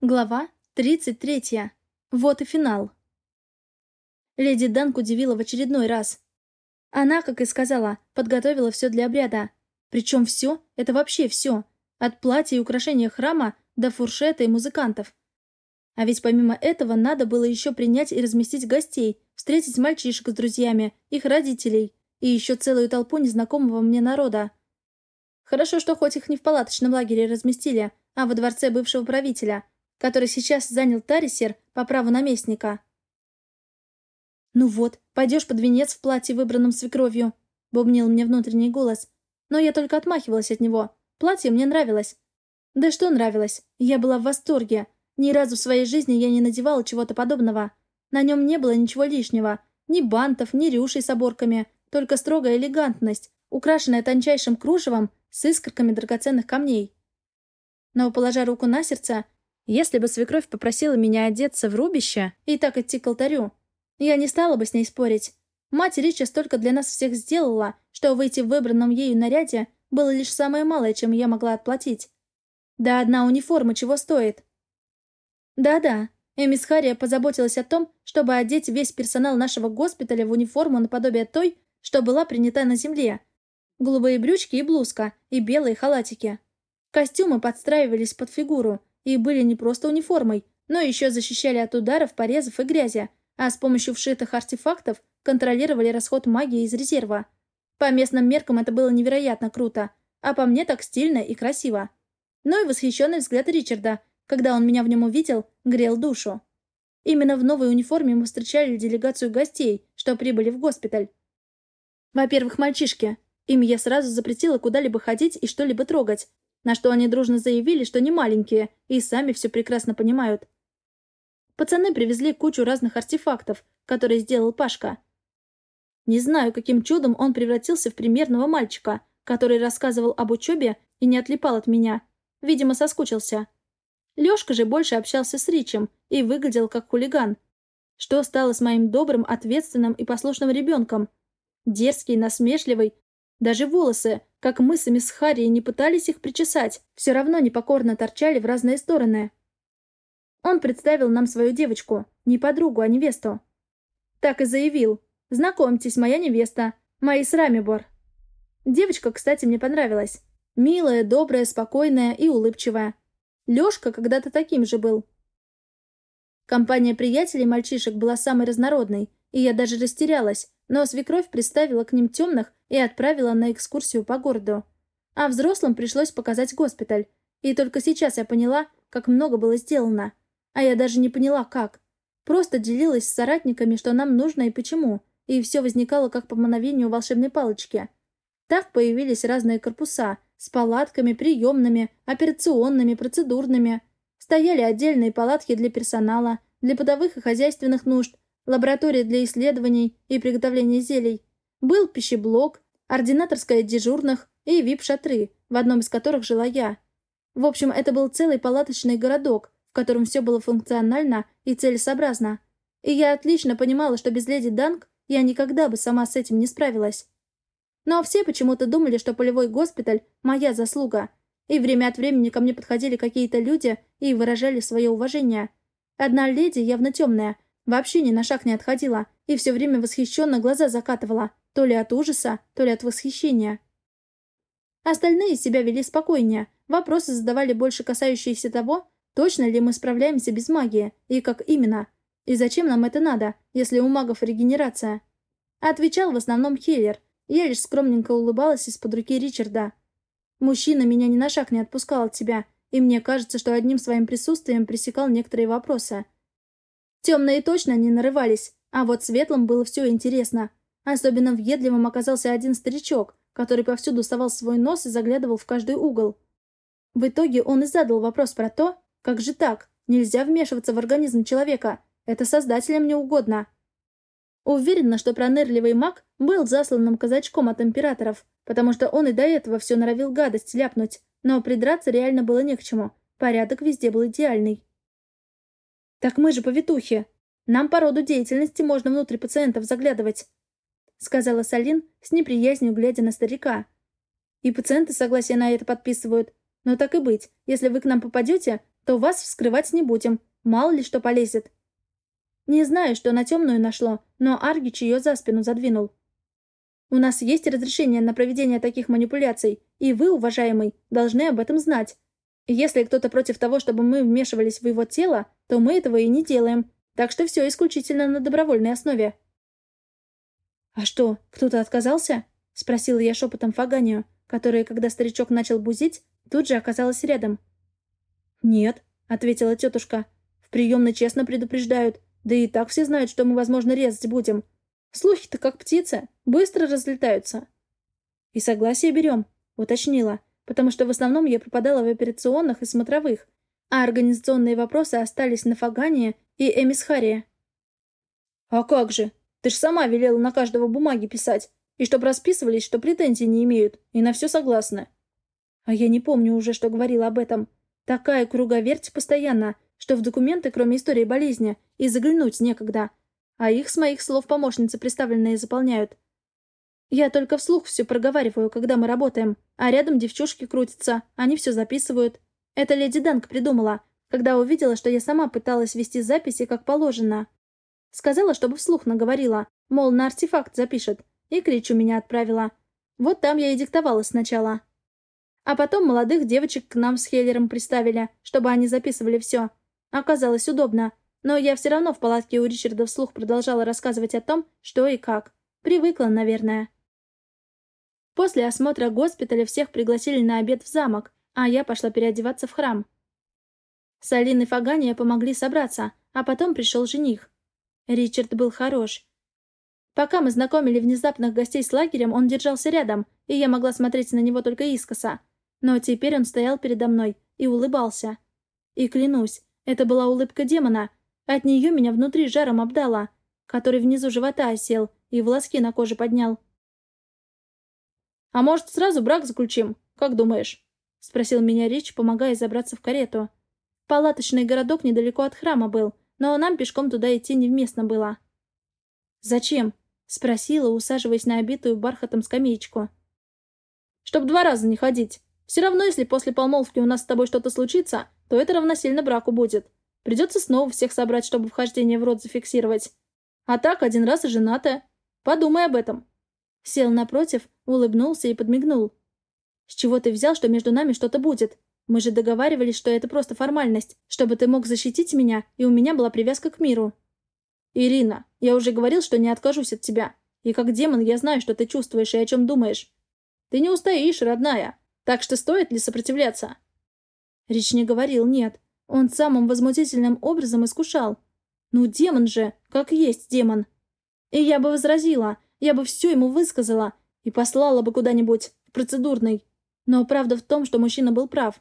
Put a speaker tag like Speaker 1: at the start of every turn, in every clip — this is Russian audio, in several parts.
Speaker 1: Глава 33. Вот и финал. Леди Данк удивила в очередной раз. Она, как и сказала, подготовила все для обряда. Причем все — это вообще все. От платья и украшения храма до фуршета и музыкантов. А ведь помимо этого надо было еще принять и разместить гостей, встретить мальчишек с друзьями, их родителей и еще целую толпу незнакомого мне народа. Хорошо, что хоть их не в палаточном лагере разместили, а во дворце бывшего правителя — который сейчас занял Тарисер по праву наместника. «Ну вот, пойдешь под венец в платье, выбранном свекровью», — бубнил мне внутренний голос. Но я только отмахивалась от него. Платье мне нравилось. Да что нравилось? Я была в восторге. Ни разу в своей жизни я не надевала чего-то подобного. На нем не было ничего лишнего. Ни бантов, ни рюшей с оборками. Только строгая элегантность, украшенная тончайшим кружевом с искорками драгоценных камней. Но, положа руку на сердце, если бы свекровь попросила меня одеться в рубище и так идти к алтарю, я не стала бы с ней спорить. Мать Рича столько для нас всех сделала, что выйти в выбранном ею наряде было лишь самое малое, чем я могла отплатить. Да одна униформа чего стоит. Да-да, Эмис Хария позаботилась о том, чтобы одеть весь персонал нашего госпиталя в униформу наподобие той, что была принята на земле. Голубые брючки и блузка, и белые халатики. Костюмы подстраивались под фигуру, и были не просто униформой, но еще защищали от ударов, порезов и грязи, а с помощью вшитых артефактов контролировали расход магии из резерва. По местным меркам это было невероятно круто, а по мне так стильно и красиво. Ну и восхищенный взгляд Ричарда, когда он меня в нем увидел, грел душу. Именно в новой униформе мы встречали делегацию гостей, что прибыли в госпиталь. Во-первых, мальчишки. Им я сразу запретила куда-либо ходить и что-либо трогать, на что они дружно заявили, что не маленькие, и сами все прекрасно понимают. Пацаны привезли кучу разных артефактов, которые сделал Пашка. Не знаю, каким чудом он превратился в примерного мальчика, который рассказывал об учебе и не отлипал от меня. Видимо, соскучился. Лёшка же больше общался с Ричем и выглядел как хулиган. Что стало с моим добрым, ответственным и послушным ребенком? Дерзкий, насмешливый, даже волосы, как мы с Харри не пытались их причесать, все равно непокорно торчали в разные стороны. Он представил нам свою девочку, не подругу, а невесту. Так и заявил. «Знакомьтесь, моя невеста, Маис Рамибор». Девочка, кстати, мне понравилась. Милая, добрая, спокойная и улыбчивая. Лёшка когда-то таким же был. Компания приятелей мальчишек была самой разнородной, и я даже растерялась, но свекровь приставила к ним темных и отправила на экскурсию по городу. А взрослым пришлось показать госпиталь. И только сейчас я поняла, как много было сделано. А я даже не поняла, как. Просто делилась с соратниками, что нам нужно и почему. И все возникало как по мановению волшебной палочки. Так появились разные корпуса с палатками, приемными, операционными, процедурными. Стояли отдельные палатки для персонала, для подовых и хозяйственных нужд, лаборатория для исследований и приготовления зелий. Был пищеблок, ординаторская дежурных и вип-шатры, в одном из которых жила я. В общем, это был целый палаточный городок, в котором все было функционально и целесообразно. И я отлично понимала, что без леди Данг я никогда бы сама с этим не справилась. Но все почему-то думали, что полевой госпиталь – моя заслуга. И время от времени ко мне подходили какие-то люди и выражали свое уважение. Одна леди, явно темная, вообще ни на шаг не отходила и все время восхищенно глаза закатывала, то ли от ужаса, то ли от восхищения. Остальные себя вели спокойнее, вопросы задавали больше касающиеся того, точно ли мы справляемся без магии, и как именно, и зачем нам это надо, если у магов регенерация. Отвечал в основном Хиллер, я лишь скромненько улыбалась из-под руки Ричарда. Мужчина меня ни на шаг не отпускал от себя, и мне кажется, что одним своим присутствием пресекал некоторые вопросы. Темные точно не нарывались, а вот светлым было все интересно. Особенно въедливым оказался один старичок, который повсюду совал свой нос и заглядывал в каждый угол. В итоге он и задал вопрос про то, как же так, нельзя вмешиваться в организм человека, это создателям не угодно. Уверена, что пронырливый маг был засланным казачком от императоров, потому что он и до этого все норовил гадость ляпнуть, но придраться реально было не к чему, порядок везде был идеальный. «Так мы же повитухи. Нам по роду деятельности можно внутрь пациентов заглядывать. — сказала Салин, с неприязнью глядя на старика. «И пациенты согласие на это подписывают. Но так и быть, если вы к нам попадете, то вас вскрывать не будем. Мало ли что полезет. Не знаю, что на темную нашло, но Аргич ее за спину задвинул. У нас есть разрешение на проведение таких манипуляций, и вы, уважаемый, должны об этом знать. Если кто-то против того, чтобы мы вмешивались в его тело, то мы этого и не делаем. Так что все исключительно на добровольной основе. «А что, кто-то отказался?» — спросила я шепотом Фаганию, которая, когда старичок начал бузить, тут же оказалась рядом. «Нет», — ответила тетушка. «В приемной честно предупреждают. Да и так все знают, что мы, возможно, резать будем. Слухи-то как птицы, быстро разлетаются». «И согласие берем», — уточнила, потому что в основном я пропадала в операционных и смотровых, а организационные вопросы остались на Фагане и Эмисхария. «А как же? Ты ж сама велела на каждого бумаги писать, и чтоб расписывались, что претензий не имеют, и на все согласны». А я не помню уже, что говорила об этом. Такая круговерть постоянно, что в документы, кроме истории болезни, и заглянуть некогда. А их с моих слов помощницы представленные заполняют. Я только вслух все проговариваю, когда мы работаем, а рядом девчушки крутятся, они все записывают. Это леди Данк придумала, когда увидела, что я сама пыталась вести записи как положено. Сказала, чтобы вслух наговорила, мол, на артефакт запишет, и клич у меня отправила. Вот там я и диктовала сначала. А потом молодых девочек к нам с Хеллером приставили, чтобы они записывали все. Оказалось удобно, но я все равно в палатке у Ричарда вслух продолжала рассказывать о том, что и как. Привыкла, наверное. После осмотра госпиталя всех пригласили на обед в замок, а я пошла переодеваться в храм. Салин и Фагания помогли собраться, а потом пришел жених. Ричард был хорош. Пока мы знакомили внезапных гостей с лагерем, он держался рядом, и я могла смотреть на него только искоса. Но теперь он стоял передо мной и улыбался. И клянусь, это была улыбка демона. От нее меня внутри жаром обдало, который внизу живота осел и волоски на коже поднял. «А может, сразу брак заключим? Как думаешь?» — спросил меня Рич, помогая забраться в карету. Палаточный городок недалеко от храма был, но нам пешком туда идти невместно было. «Зачем?» — спросила, усаживаясь на обитую бархатом скамеечку. «Чтоб два раза не ходить. Все равно, если после помолвки у нас с тобой что-то случится, то это равносильно браку будет. Придется снова всех собрать, чтобы вхождение в род зафиксировать. А так, один раз и женатая. Подумай об этом». Сел напротив, улыбнулся и подмигнул. «С чего ты взял, что между нами что-то будет? Мы же договаривались, что это просто формальность, чтобы ты мог защитить меня, и у меня была привязка к миру». «Ирина, я уже говорил, что не откажусь от тебя. И как демон я знаю, что ты чувствуешь и о чем думаешь. Ты не устоишь, родная. Так что стоит ли сопротивляться?» Рич не говорил «нет». Он самым возмутительным образом искушал. «Ну, демон же, как есть демон». И я бы возразила, я бы все ему высказала и послала бы куда-нибудь, в процедурный. Но правда в том, что мужчина был прав.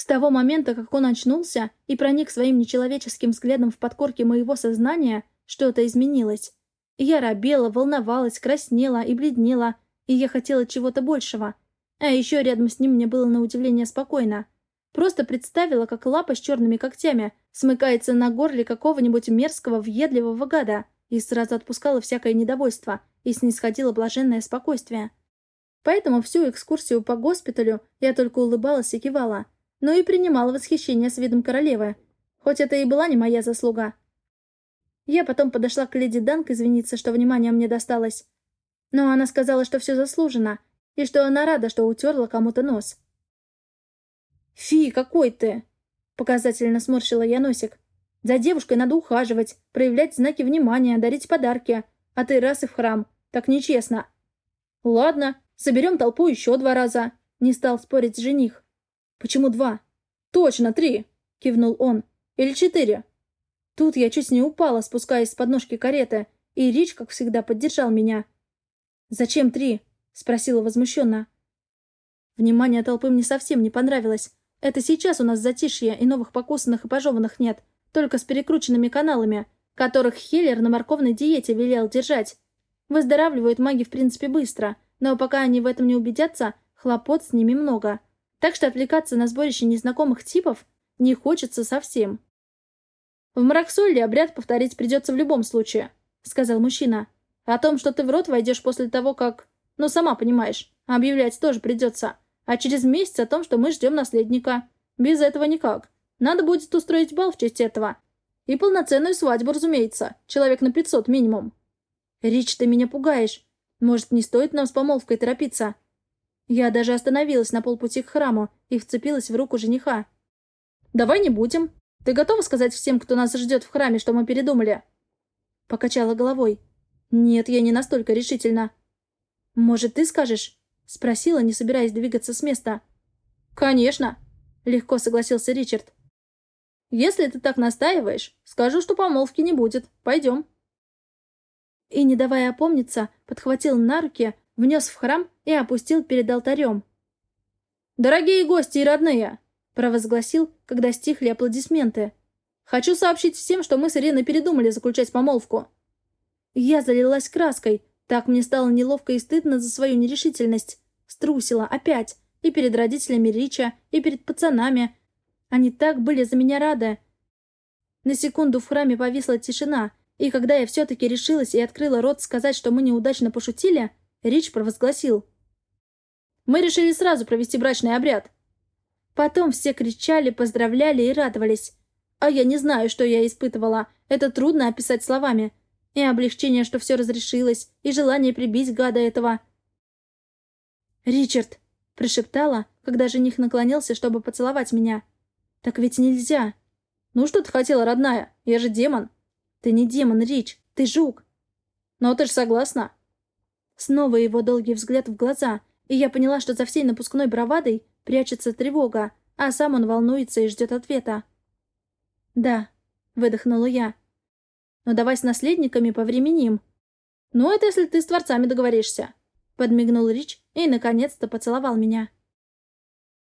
Speaker 1: С того момента, как он очнулся и проник своим нечеловеческим взглядом в подкорке моего сознания, что-то изменилось. Я робела, волновалась, краснела и бледнела, и я хотела чего-то большего. А еще рядом с ним мне было на удивление спокойно. Просто представила, как лапа с черными когтями смыкается на горле какого-нибудь мерзкого, въедливого гада — и сразу отпускала всякое недовольство и снисходило блаженное спокойствие. Поэтому всю экскурсию по госпиталю я только улыбалась и кивала, но и принимала восхищение с видом королевы, хоть это и была не моя заслуга. Я потом подошла к леди Данк извиниться, что внимание мне досталось. Но она сказала, что все заслужено, и что она рада, что утерла кому-то нос. «Фи, какой ты!» — показательно сморщила я носик. За девушкой надо ухаживать, проявлять знаки внимания, дарить подарки. А ты раз и в храм. Так нечестно. Ладно, соберем толпу еще два раза. Не стал спорить жених. Почему два? Точно, три, кивнул он. Или четыре. Тут я чуть не упала, спускаясь с подножки кареты, и Рич, как всегда, поддержал меня. «Зачем три?» — спросила возмущенно. Внимание толпы мне совсем не понравилось. Это сейчас у нас затишье, и новых покусанных и пожеванных нет только с перекрученными каналами, которых Хеллер на морковной диете велел держать. Выздоравливают маги в принципе быстро, но пока они в этом не убедятся, хлопот с ними много. Так что отвлекаться на сборище незнакомых типов не хочется совсем. «В Мраксолье обряд повторить придется в любом случае», — сказал мужчина. «О том, что ты в рот войдешь после того, как... Ну, сама понимаешь, объявлять тоже придется. А через месяц о том, что мы ждем наследника. Без этого никак.
Speaker 2: Надо будет устроить бал в честь этого. И полноценную свадьбу, разумеется. Человек на пятьсот минимум.
Speaker 1: Рич, ты меня пугаешь. Может, не стоит нам с помолвкой торопиться? Я даже остановилась на полпути к храму и вцепилась в руку жениха.
Speaker 2: «Давай не будем. Ты готова сказать всем, кто нас ждет в храме, что мы передумали?»
Speaker 1: Покачала головой. «Нет, я не настолько решительна». «Может, ты скажешь?» Спросила, не собираясь двигаться с места.
Speaker 2: «Конечно!» Легко согласился Ричард. «Если ты так настаиваешь, скажу, что помолвки не будет. Пойдем».
Speaker 1: И, не давая опомниться, подхватил на руки, внес в храм и опустил перед алтарем.
Speaker 2: «Дорогие гости и родные!» — провозгласил, когда стихли аплодисменты. «Хочу сообщить всем, что мы с Ириной передумали заключать помолвку».
Speaker 1: Я залилась краской, так мне стало неловко и стыдно за свою нерешительность. Струсила опять. И перед родителями Рича, и перед пацанами. Они так были за меня рады. На секунду в храме повисла тишина, и когда я все-таки решилась и открыла рот сказать, что мы неудачно пошутили, Рич провозгласил.
Speaker 2: «Мы решили сразу провести брачный обряд».
Speaker 1: Потом все кричали, поздравляли и радовались. А я не знаю, что я испытывала. Это трудно описать словами. И облегчение, что все разрешилось, и желание прибить гада этого. «Ричард!» — прошептала, когда жених наклонился, чтобы поцеловать меня. «Так ведь нельзя!»
Speaker 2: «Ну что ты хотела, родная? Я же демон!»
Speaker 1: «Ты не демон, Рич, ты жук!»
Speaker 2: «Но ты ж согласна?»
Speaker 1: Снова его долгий взгляд в глаза, и я поняла, что за всей напускной бравадой прячется тревога, а сам он волнуется и ждет ответа. «Да», — выдохнула я. «Но давай с наследниками повременим».
Speaker 2: «Ну, это если ты с творцами договоришься», —
Speaker 1: подмигнул Рич и, наконец-то, поцеловал меня.